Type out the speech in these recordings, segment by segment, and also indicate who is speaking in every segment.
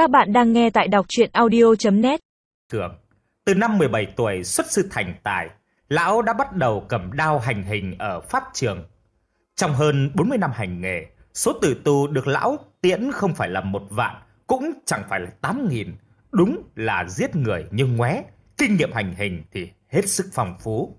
Speaker 1: Các bạn đang nghe tại đọc chuyện audio.net
Speaker 2: Thường, từ năm 17 tuổi xuất sư thành tài, lão đã bắt đầu cầm đao hành hình ở pháp trường. Trong hơn 40 năm hành nghề, số tử tù được lão tiễn không phải là một vạn, cũng chẳng phải là 8 nghìn. Đúng là giết người như ngoé, kinh nghiệm hành hình thì hết sức phong phú.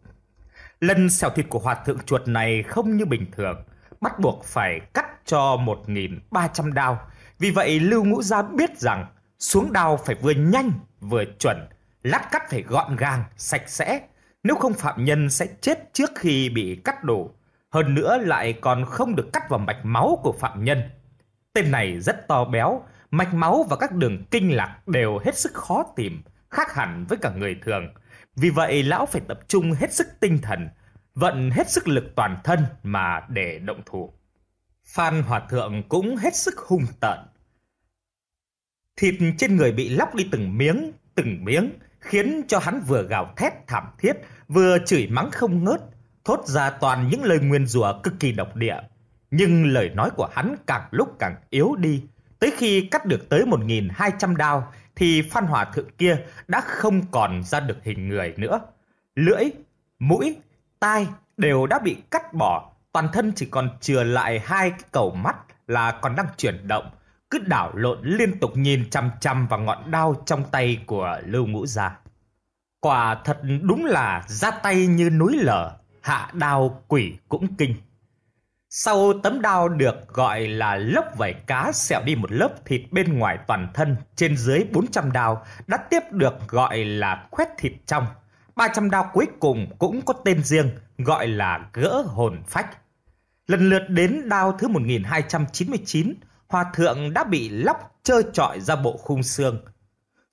Speaker 2: Lần xẻo thịt của hòa thượng chuột này không như bình thường, bắt buộc phải cắt cho 1.300 đao. Vì vậy Lưu Ngũ Gia biết rằng xuống đao phải vừa nhanh vừa chuẩn, lát cắt phải gọn gàng, sạch sẽ. Nếu không phạm nhân sẽ chết trước khi bị cắt đổ. Hơn nữa lại còn không được cắt vào mạch máu của phạm nhân. Tên này rất to béo, mạch máu và các đường kinh lạc đều hết sức khó tìm, khác hẳn với cả người thường. Vì vậy lão phải tập trung hết sức tinh thần, vận hết sức lực toàn thân mà để động thủ. Phan Hòa Thượng cũng hết sức hung tợn. Thịt trên người bị lóc đi từng miếng, từng miếng, khiến cho hắn vừa gào thét thảm thiết, vừa chửi mắng không ngớt, thốt ra toàn những lời nguyên rủa cực kỳ độc địa. Nhưng lời nói của hắn càng lúc càng yếu đi, tới khi cắt được tới 1.200 đao thì Phan Hòa Thượng kia đã không còn ra được hình người nữa. Lưỡi, mũi, tai đều đã bị cắt bỏ, toàn thân chỉ còn chừa lại hai cái cầu mắt là còn đang chuyển động, cứ đảo lộn liên tục nhìn chăm chăm vào ngọn đao trong tay của Lưu Ngũ Gia. Quả thật đúng là ra tay như núi lở, hạ đao quỷ cũng kinh. Sau tấm đao được gọi là lớp vảy cá xẹo đi một lớp thịt bên ngoài toàn thân trên dưới 400 đao đã tiếp được gọi là khoét thịt trong. 300 đao cuối cùng cũng có tên riêng gọi là gỡ hồn phách. Lần lượt đến đao thứ 1299, Hòa Thượng đã bị lóc trơ trọi ra bộ khung xương.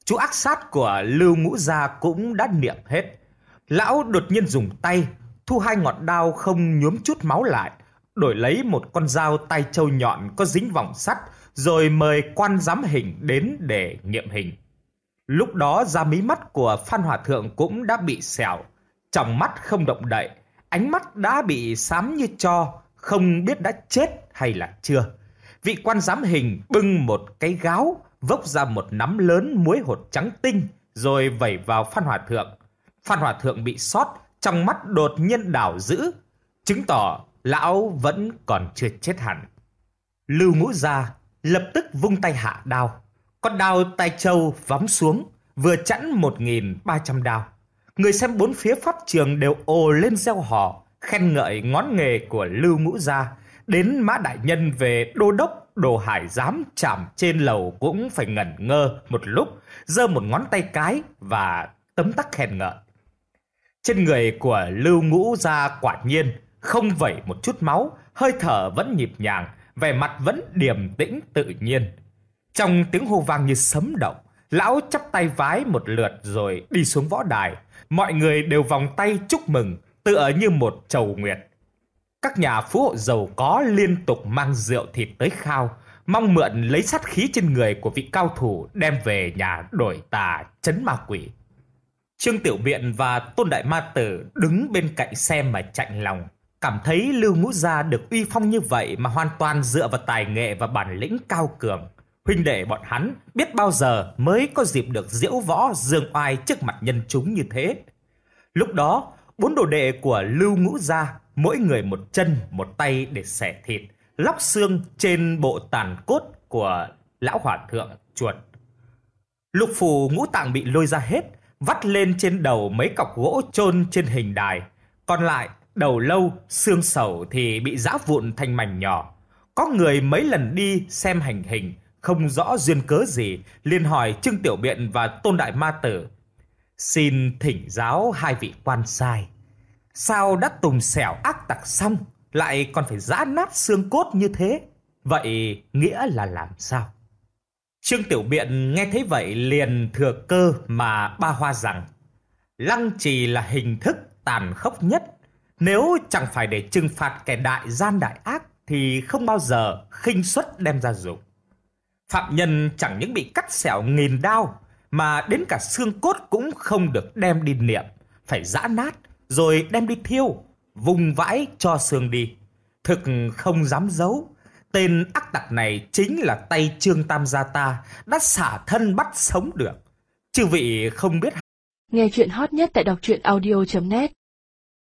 Speaker 2: Chú ác sát của Lưu Ngũ Gia cũng đã niệm hết. Lão đột nhiên dùng tay, thu hai ngọn đao không nhuốm chút máu lại, đổi lấy một con dao tay trâu nhọn có dính vòng sắt, rồi mời quan giám hình đến để nghiệm hình. Lúc đó da mí mắt của Phan Hòa Thượng cũng đã bị sẹo, trong mắt không động đậy, ánh mắt đã bị xám như cho, không biết đã chết hay là chưa. Vị quan giám hình bưng một cái gáo, vốc ra một nắm lớn muối hột trắng tinh, rồi vẩy vào Phan Hòa Thượng. Phan Hòa Thượng bị sót, trong mắt đột nhiên đảo dữ, chứng tỏ lão vẫn còn chưa chết hẳn. Lưu ngũ ra, lập tức vung tay hạ đao. Con đao tay châu vắm xuống, vừa chẵn 1.300 đao. Người xem bốn phía pháp trường đều ồ lên gieo hò khen ngợi ngón nghề của Lưu Ngũ Gia. Đến Mã Đại Nhân về đô đốc, đồ hải giám chạm trên lầu cũng phải ngẩn ngơ một lúc, giơ một ngón tay cái và tấm tắc khen ngợi. Trên người của Lưu Ngũ Gia quả nhiên không vẩy một chút máu, hơi thở vẫn nhịp nhàng, vẻ mặt vẫn điềm tĩnh tự nhiên. Trong tiếng hô vang như sấm động, lão chắp tay vái một lượt rồi đi xuống võ đài. Mọi người đều vòng tay chúc mừng, tựa như một chầu nguyệt. Các nhà phú hộ giàu có liên tục mang rượu thịt tới khao, mong mượn lấy sát khí trên người của vị cao thủ đem về nhà đổi tà chấn ma quỷ. Trương Tiểu Biện và Tôn Đại Ma Tử đứng bên cạnh xem mà chạnh lòng. Cảm thấy Lưu Ngũ Gia được uy phong như vậy mà hoàn toàn dựa vào tài nghệ và bản lĩnh cao cường. Huynh đệ bọn hắn biết bao giờ mới có dịp được diễu võ dương oai trước mặt nhân chúng như thế. Lúc đó, bốn đồ đệ của Lưu Ngũ Gia, mỗi người một chân, một tay để xẻ thịt, lóc xương trên bộ tàn cốt của lão hòa thượng chuột. Lục phù ngũ tạng bị lôi ra hết, vắt lên trên đầu mấy cọc gỗ chôn trên hình đài. Còn lại, đầu lâu, xương sầu thì bị giã vụn thành mảnh nhỏ. Có người mấy lần đi xem hành hình, không rõ duyên cớ gì, liền hỏi Trương Tiểu Biện và Tôn Đại Ma Tử. Xin thỉnh giáo hai vị quan sai. Sao đã tùng xẻo ác tặc xong, lại còn phải giã nát xương cốt như thế? Vậy nghĩa là làm sao? Trương Tiểu Biện nghe thấy vậy liền thừa cơ mà ba hoa rằng Lăng trì là hình thức tàn khốc nhất. Nếu chẳng phải để trừng phạt kẻ đại gian đại ác thì không bao giờ khinh suất đem ra dùng. Phạm nhân chẳng những bị cắt xẻo nghìn đao mà đến cả xương cốt cũng không được đem đi niệm, phải giã nát rồi đem đi thiêu, vùng vãi cho xương đi. Thực không dám giấu, tên ác tặc này chính là tay Trương Tam gia ta đã xả thân bắt sống được. Chư vị không biết
Speaker 1: Nghe chuyện hot nhất tại đọc truyện audio.net